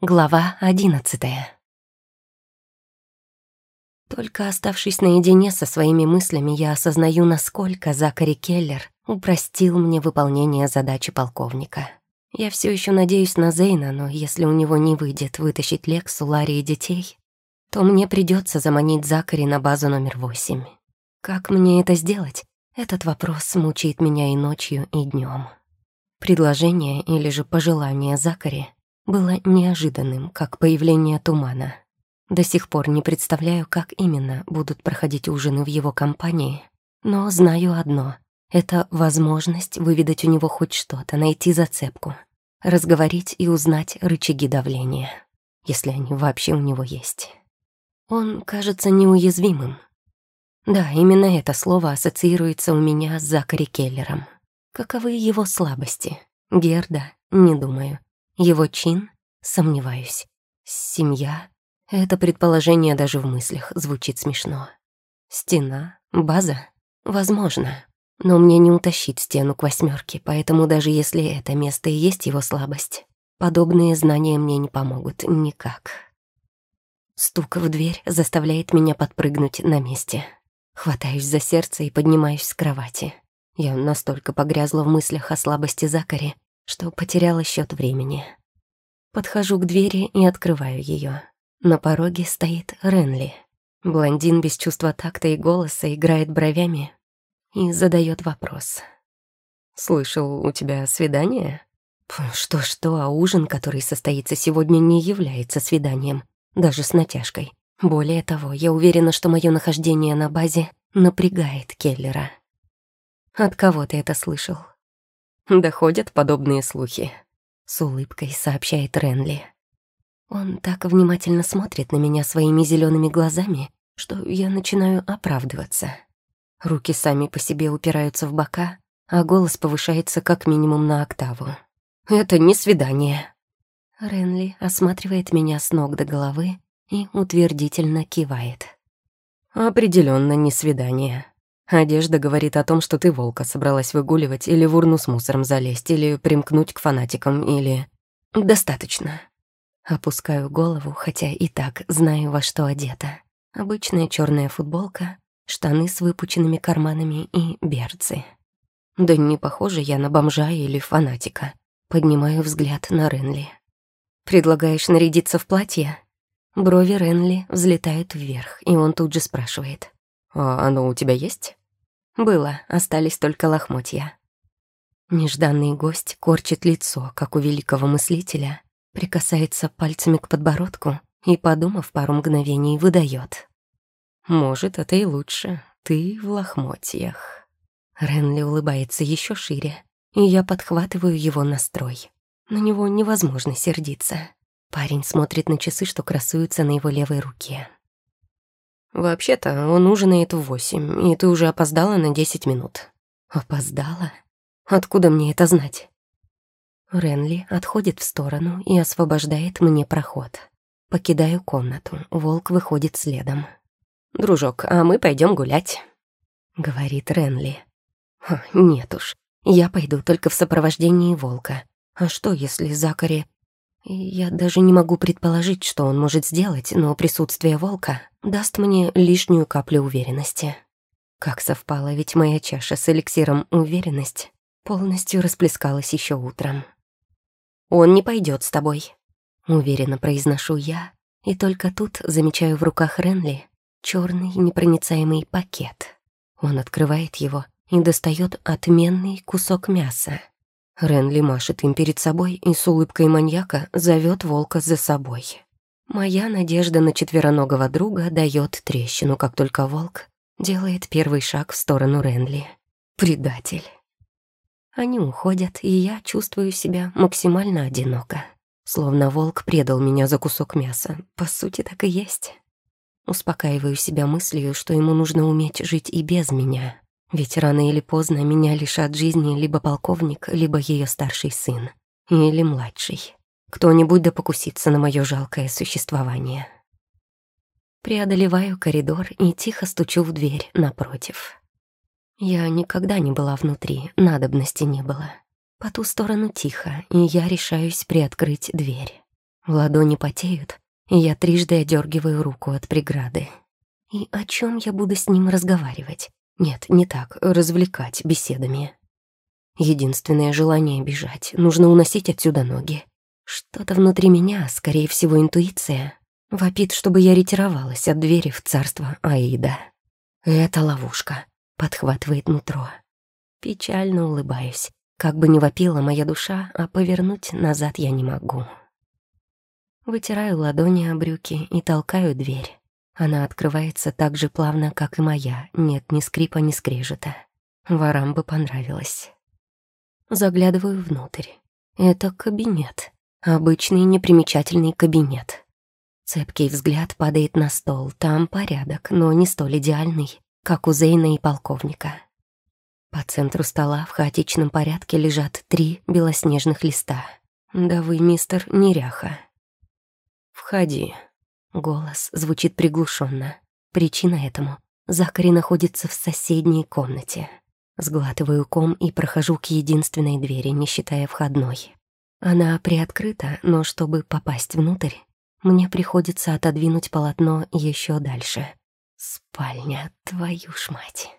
Глава одиннадцатая. Только оставшись наедине со своими мыслями, я осознаю, насколько Закари Келлер упростил мне выполнение задачи полковника. Я все еще надеюсь на Зейна, но если у него не выйдет вытащить Лексу, Ларри и детей, то мне придется заманить Закари на базу номер восемь. Как мне это сделать? Этот вопрос мучает меня и ночью, и днем. Предложение или же пожелание Закари было неожиданным, как появление тумана. До сих пор не представляю, как именно будут проходить ужины в его компании, но знаю одно — это возможность выведать у него хоть что-то, найти зацепку, разговорить и узнать рычаги давления, если они вообще у него есть. Он кажется неуязвимым. Да, именно это слово ассоциируется у меня с Закари Келлером. Каковы его слабости? Герда? Не думаю. Его чин? Сомневаюсь. Семья? Это предположение даже в мыслях звучит смешно. Стена? База? Возможно. Но мне не утащить стену к восьмерке, поэтому даже если это место и есть его слабость, подобные знания мне не помогут никак. Стук в дверь заставляет меня подпрыгнуть на месте. Хватаюсь за сердце и поднимаюсь с кровати. Я настолько погрязла в мыслях о слабости Закари, что потеряла счет времени. Подхожу к двери и открываю ее. На пороге стоит Ренли. Блондин без чувства такта и голоса играет бровями и задает вопрос. «Слышал, у тебя свидание?» Что-что, а ужин, который состоится сегодня, не является свиданием, даже с натяжкой. Более того, я уверена, что мое нахождение на базе напрягает Келлера. От кого ты это слышал? Доходят подобные слухи. С улыбкой сообщает Ренли. Он так внимательно смотрит на меня своими зелеными глазами, что я начинаю оправдываться. Руки сами по себе упираются в бока, а голос повышается как минимум на октаву. «Это не свидание». Ренли осматривает меня с ног до головы и утвердительно кивает. Определенно не свидание. Одежда говорит о том, что ты волка собралась выгуливать или в урну с мусором залезть, или примкнуть к фанатикам, или... Достаточно. Опускаю голову, хотя и так знаю, во что одета. Обычная черная футболка, штаны с выпученными карманами и берцы. Да не похоже я на бомжа или фанатика. Поднимаю взгляд на Ренли. «Предлагаешь нарядиться в платье?» Брови Ренли взлетают вверх, и он тут же спрашивает. «А оно у тебя есть?» Было, остались только лохмотья. Нежданный гость корчит лицо, как у великого мыслителя, прикасается пальцами к подбородку и, подумав пару мгновений, выдает. «Может, это и лучше. Ты в лохмотьях». Ренли улыбается еще шире, и я подхватываю его настрой. На него невозможно сердиться. Парень смотрит на часы, что красуются на его левой руке. «Вообще-то он ужинает в восемь, и ты уже опоздала на десять минут». «Опоздала? Откуда мне это знать?» Ренли отходит в сторону и освобождает мне проход. Покидаю комнату, волк выходит следом. «Дружок, а мы пойдем гулять», — говорит Ренли. «Нет уж, я пойду только в сопровождении волка. А что, если Закари я даже не могу предположить, что он может сделать, но присутствие волка даст мне лишнюю каплю уверенности. Как совпало, ведь моя чаша с эликсиром уверенность полностью расплескалась еще утром. «Он не пойдет с тобой», — уверенно произношу я, и только тут замечаю в руках Ренли черный непроницаемый пакет. Он открывает его и достает отменный кусок мяса. Ренли машет им перед собой и с улыбкой маньяка зовет волка за собой. Моя надежда на четвероногого друга дает трещину, как только волк делает первый шаг в сторону Ренли. Предатель. Они уходят, и я чувствую себя максимально одиноко. Словно волк предал меня за кусок мяса. По сути, так и есть. Успокаиваю себя мыслью, что ему нужно уметь жить и без меня. Ведь рано или поздно меня лишат жизни либо полковник, либо ее старший сын. Или младший. Кто-нибудь да покусится на мое жалкое существование. Преодолеваю коридор и тихо стучу в дверь напротив. Я никогда не была внутри, надобности не было. По ту сторону тихо, и я решаюсь приоткрыть дверь. Ладони потеют, и я трижды одергиваю руку от преграды. И о чем я буду с ним разговаривать? Нет, не так, развлекать беседами. Единственное желание бежать, нужно уносить отсюда ноги. Что-то внутри меня, скорее всего, интуиция, вопит, чтобы я ретировалась от двери в царство Аида. Это ловушка, подхватывает нутро. Печально улыбаюсь. Как бы ни вопила моя душа, а повернуть назад я не могу. Вытираю ладони о брюки и толкаю дверь. Она открывается так же плавно, как и моя. Нет ни скрипа, ни скрежета. Ворам бы понравилось. Заглядываю внутрь. Это кабинет. Обычный непримечательный кабинет. Цепкий взгляд падает на стол. Там порядок, но не столь идеальный, как у Зейна и полковника. По центру стола в хаотичном порядке лежат три белоснежных листа. «Да вы, мистер Неряха». «Входи». Голос звучит приглушенно. Причина этому — Закари находится в соседней комнате. Сглатываю ком и прохожу к единственной двери, не считая входной. Она приоткрыта, но чтобы попасть внутрь, мне приходится отодвинуть полотно еще дальше. Спальня, твою ж мать.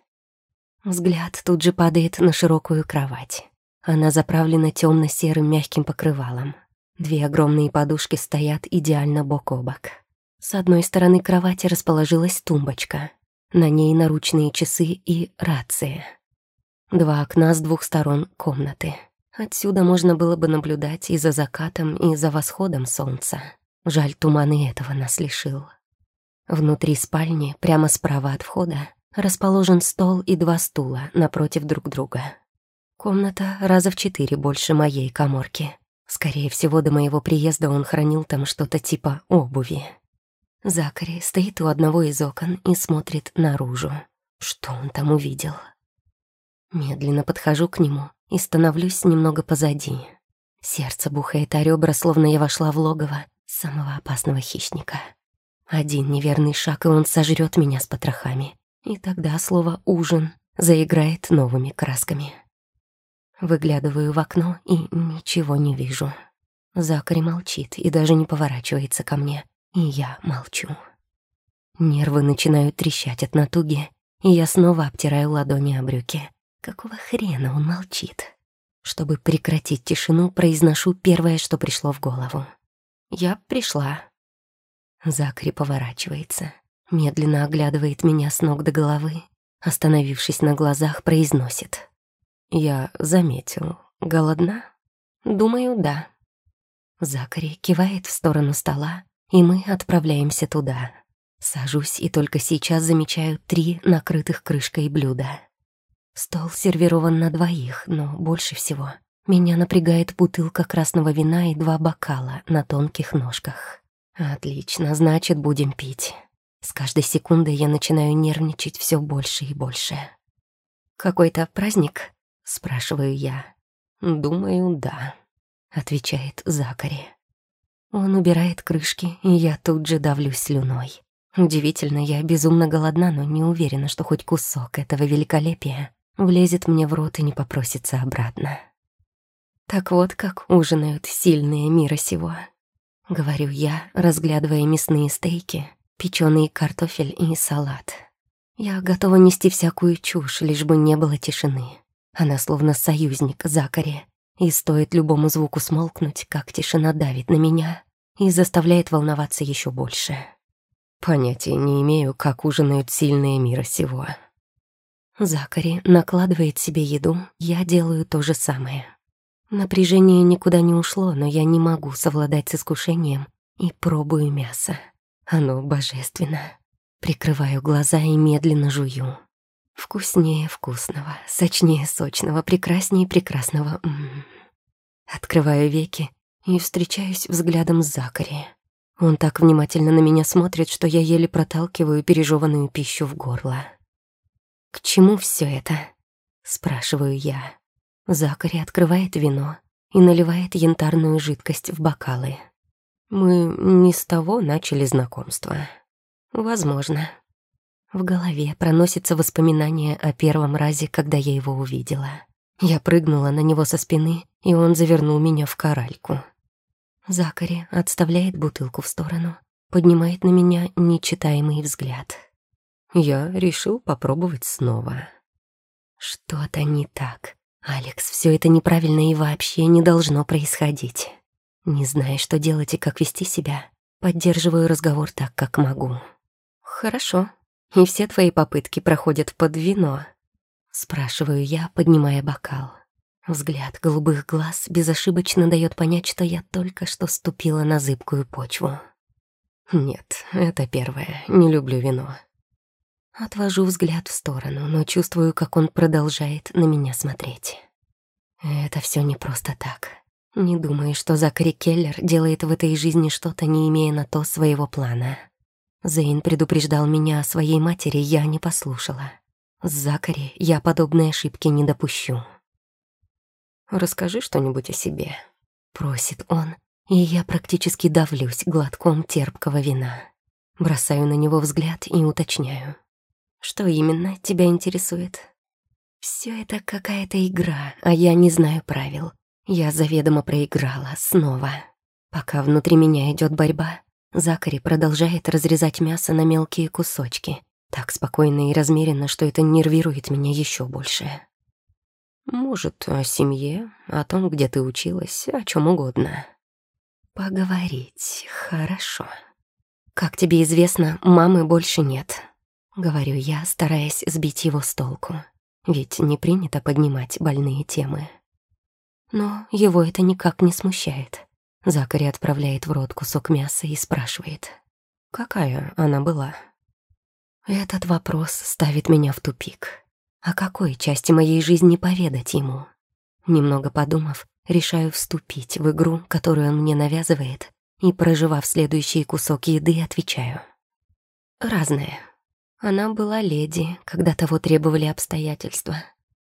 Взгляд тут же падает на широкую кровать. Она заправлена темно-серым мягким покрывалом. Две огромные подушки стоят идеально бок о бок. С одной стороны кровати расположилась тумбочка. На ней наручные часы и рация. Два окна с двух сторон комнаты. Отсюда можно было бы наблюдать и за закатом, и за восходом солнца. Жаль, туман и этого нас лишил. Внутри спальни, прямо справа от входа, расположен стол и два стула напротив друг друга. Комната раза в четыре больше моей коморки. Скорее всего, до моего приезда он хранил там что-то типа обуви. Закари стоит у одного из окон и смотрит наружу. Что он там увидел? Медленно подхожу к нему и становлюсь немного позади. Сердце бухает о ребра, словно я вошла в логово самого опасного хищника. Один неверный шаг, и он сожрет меня с потрохами. И тогда слово «ужин» заиграет новыми красками. Выглядываю в окно и ничего не вижу. Закари молчит и даже не поворачивается ко мне, и я молчу. Нервы начинают трещать от натуги, и я снова обтираю ладони о брюки. Какого хрена он молчит? Чтобы прекратить тишину, произношу первое, что пришло в голову. «Я пришла». Закари поворачивается медленно оглядывает меня с ног до головы, остановившись на глазах, произносит. «Я заметил. Голодна?» «Думаю, да». Закари кивает в сторону стола, и мы отправляемся туда. Сажусь и только сейчас замечаю три накрытых крышкой блюда. Стол сервирован на двоих, но больше всего меня напрягает бутылка красного вина и два бокала на тонких ножках. Отлично, значит, будем пить. С каждой секундой я начинаю нервничать все больше и больше. «Какой-то праздник?» — спрашиваю я. «Думаю, да», — отвечает Закари. Он убирает крышки, и я тут же давлюсь слюной. Удивительно, я безумно голодна, но не уверена, что хоть кусок этого великолепия влезет мне в рот и не попросится обратно. Так вот, как ужинают сильные мира сего. Говорю я, разглядывая мясные стейки, печеный картофель и салат. Я готова нести всякую чушь, лишь бы не было тишины. Она словно союзник Закари, и стоит любому звуку смолкнуть, как тишина давит на меня и заставляет волноваться еще больше. Понятия не имею, как ужинают сильные мира сего. Закари накладывает себе еду, я делаю то же самое. Напряжение никуда не ушло, но я не могу совладать с искушением и пробую мясо. Оно божественно. Прикрываю глаза и медленно жую. Вкуснее вкусного, сочнее сочного, прекраснее прекрасного. М -м -м. Открываю веки и встречаюсь взглядом с Закари. Он так внимательно на меня смотрит, что я еле проталкиваю пережеванную пищу в горло. «К чему все это?» — спрашиваю я. Закари открывает вино и наливает янтарную жидкость в бокалы. Мы не с того начали знакомство. Возможно. В голове проносится воспоминание о первом разе, когда я его увидела. Я прыгнула на него со спины, и он завернул меня в коральку. Закари отставляет бутылку в сторону, поднимает на меня нечитаемый взгляд. Я решил попробовать снова. Что-то не так. Алекс, все это неправильно и вообще не должно происходить. Не зная, что делать и как вести себя, поддерживаю разговор так, как могу. Хорошо. И все твои попытки проходят под вино. Спрашиваю я, поднимая бокал. Взгляд голубых глаз безошибочно дает понять, что я только что ступила на зыбкую почву. Нет, это первое. Не люблю вино. Отвожу взгляд в сторону, но чувствую, как он продолжает на меня смотреть. Это все не просто так. Не думаю, что Закари Келлер делает в этой жизни что-то, не имея на то своего плана. Зейн предупреждал меня о своей матери, я не послушала. С Закари я подобной ошибки не допущу. «Расскажи что-нибудь о себе», — просит он, и я практически давлюсь глотком терпкого вина. Бросаю на него взгляд и уточняю. «Что именно тебя интересует?» Все это какая-то игра, а я не знаю правил. Я заведомо проиграла снова. Пока внутри меня идет борьба, Закари продолжает разрезать мясо на мелкие кусочки. Так спокойно и размеренно, что это нервирует меня еще больше. Может, о семье, о том, где ты училась, о чем угодно. Поговорить хорошо. Как тебе известно, мамы больше нет. Говорю я, стараясь сбить его с толку. Ведь не принято поднимать больные темы. Но его это никак не смущает. Закари отправляет в рот кусок мяса и спрашивает, какая она была. Этот вопрос ставит меня в тупик. О какой части моей жизни поведать ему? Немного подумав, решаю вступить в игру, которую он мне навязывает, и, проживав следующий кусок еды, отвечаю. Разное. Она была леди, когда того требовали обстоятельства.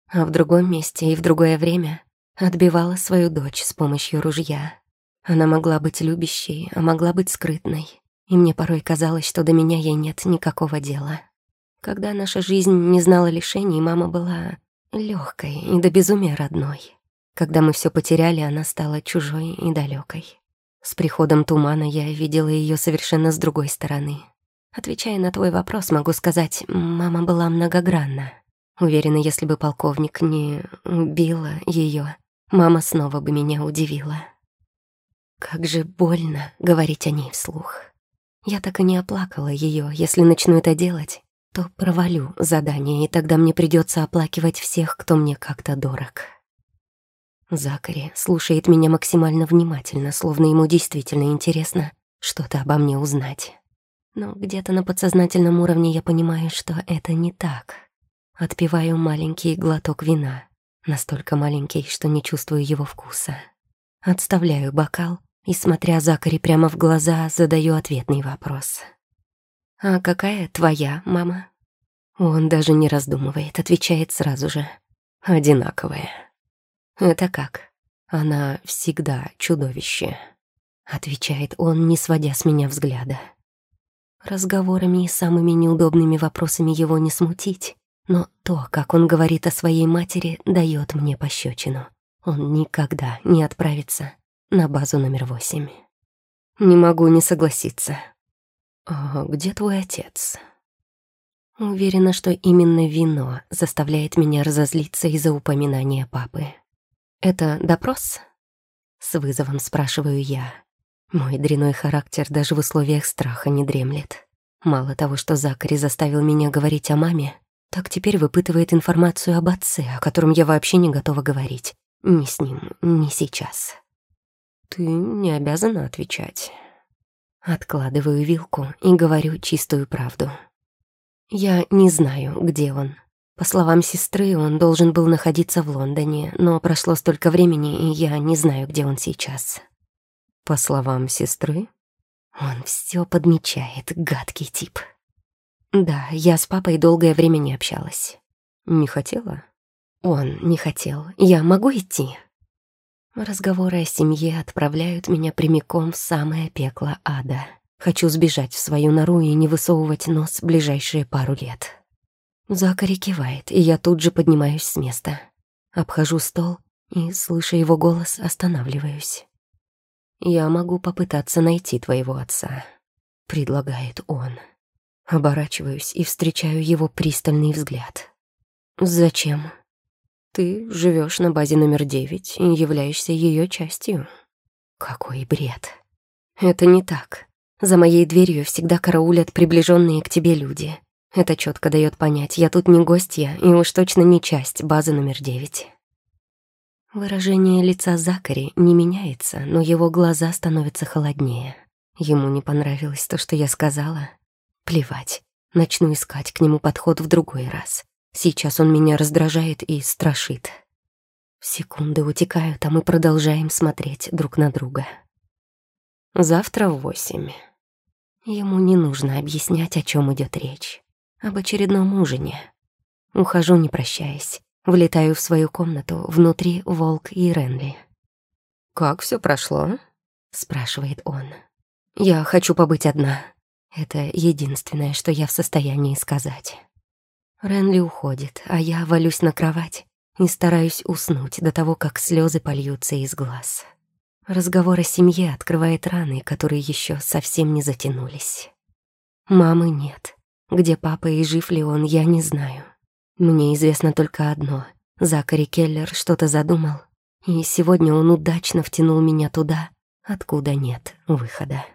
А в другом месте и в другое время Отбивала свою дочь с помощью ружья. Она могла быть любящей, а могла быть скрытной. И мне порой казалось, что до меня ей нет никакого дела. Когда наша жизнь не знала лишений, мама была легкой и до безумия родной. Когда мы все потеряли, она стала чужой и далекой. С приходом тумана я видела ее совершенно с другой стороны. Отвечая на твой вопрос, могу сказать, мама была многогранна. Уверена, если бы полковник не убила ее, мама снова бы меня удивила. Как же больно говорить о ней вслух. Я так и не оплакала ее. Если начну это делать, то провалю задание, и тогда мне придется оплакивать всех, кто мне как-то дорог. Закари слушает меня максимально внимательно, словно ему действительно интересно что-то обо мне узнать. Но где-то на подсознательном уровне я понимаю, что это не так. Отпиваю маленький глоток вина настолько маленький, что не чувствую его вкуса. Отставляю бокал и, смотря Закари прямо в глаза, задаю ответный вопрос. «А какая твоя мама?» Он даже не раздумывает, отвечает сразу же. «Одинаковая». «Это как?» «Она всегда чудовище», — отвечает он, не сводя с меня взгляда. Разговорами и самыми неудобными вопросами его не смутить, но то, как он говорит о своей матери, дает мне пощечину. Он никогда не отправится на базу номер восемь. Не могу не согласиться. «А где твой отец?» Уверена, что именно вино заставляет меня разозлиться из-за упоминания папы. «Это допрос?» С вызовом спрашиваю я. Мой дряной характер даже в условиях страха не дремлет. Мало того, что Закари заставил меня говорить о маме, так теперь выпытывает информацию об отце, о котором я вообще не готова говорить. Ни с ним, ни сейчас. Ты не обязана отвечать. Откладываю вилку и говорю чистую правду. Я не знаю, где он. По словам сестры, он должен был находиться в Лондоне, но прошло столько времени, и я не знаю, где он сейчас. По словам сестры, он все подмечает, гадкий тип. Да, я с папой долгое время не общалась. Не хотела? Он не хотел. Я могу идти? Разговоры о семье отправляют меня прямиком в самое пекло ада. Хочу сбежать в свою нору и не высовывать нос ближайшие пару лет. Закари кивает, и я тут же поднимаюсь с места. Обхожу стол и, слыша его голос, останавливаюсь. «Я могу попытаться найти твоего отца», — предлагает он. Оборачиваюсь и встречаю его пристальный взгляд. «Зачем?» «Ты живешь на базе номер девять и являешься ее частью». «Какой бред!» «Это не так. За моей дверью всегда караулят приближенные к тебе люди. Это четко дает понять, я тут не гостья и уж точно не часть базы номер девять». Выражение лица Закари не меняется, но его глаза становятся холоднее. Ему не понравилось то, что я сказала. Плевать. Начну искать к нему подход в другой раз. Сейчас он меня раздражает и страшит. Секунды утекают, а мы продолжаем смотреть друг на друга. Завтра в восемь. Ему не нужно объяснять, о чем идет речь. Об очередном ужине. Ухожу, не прощаясь. Влетаю в свою комнату, внутри Волк и Ренли. «Как все прошло?» — спрашивает он. «Я хочу побыть одна. Это единственное, что я в состоянии сказать». Ренли уходит, а я валюсь на кровать и стараюсь уснуть до того, как слезы польются из глаз. Разговор о семье открывает раны, которые еще совсем не затянулись. Мамы нет. Где папа и жив ли он, я не знаю. Мне известно только одно. Закари Келлер что-то задумал, и сегодня он удачно втянул меня туда, откуда нет выхода.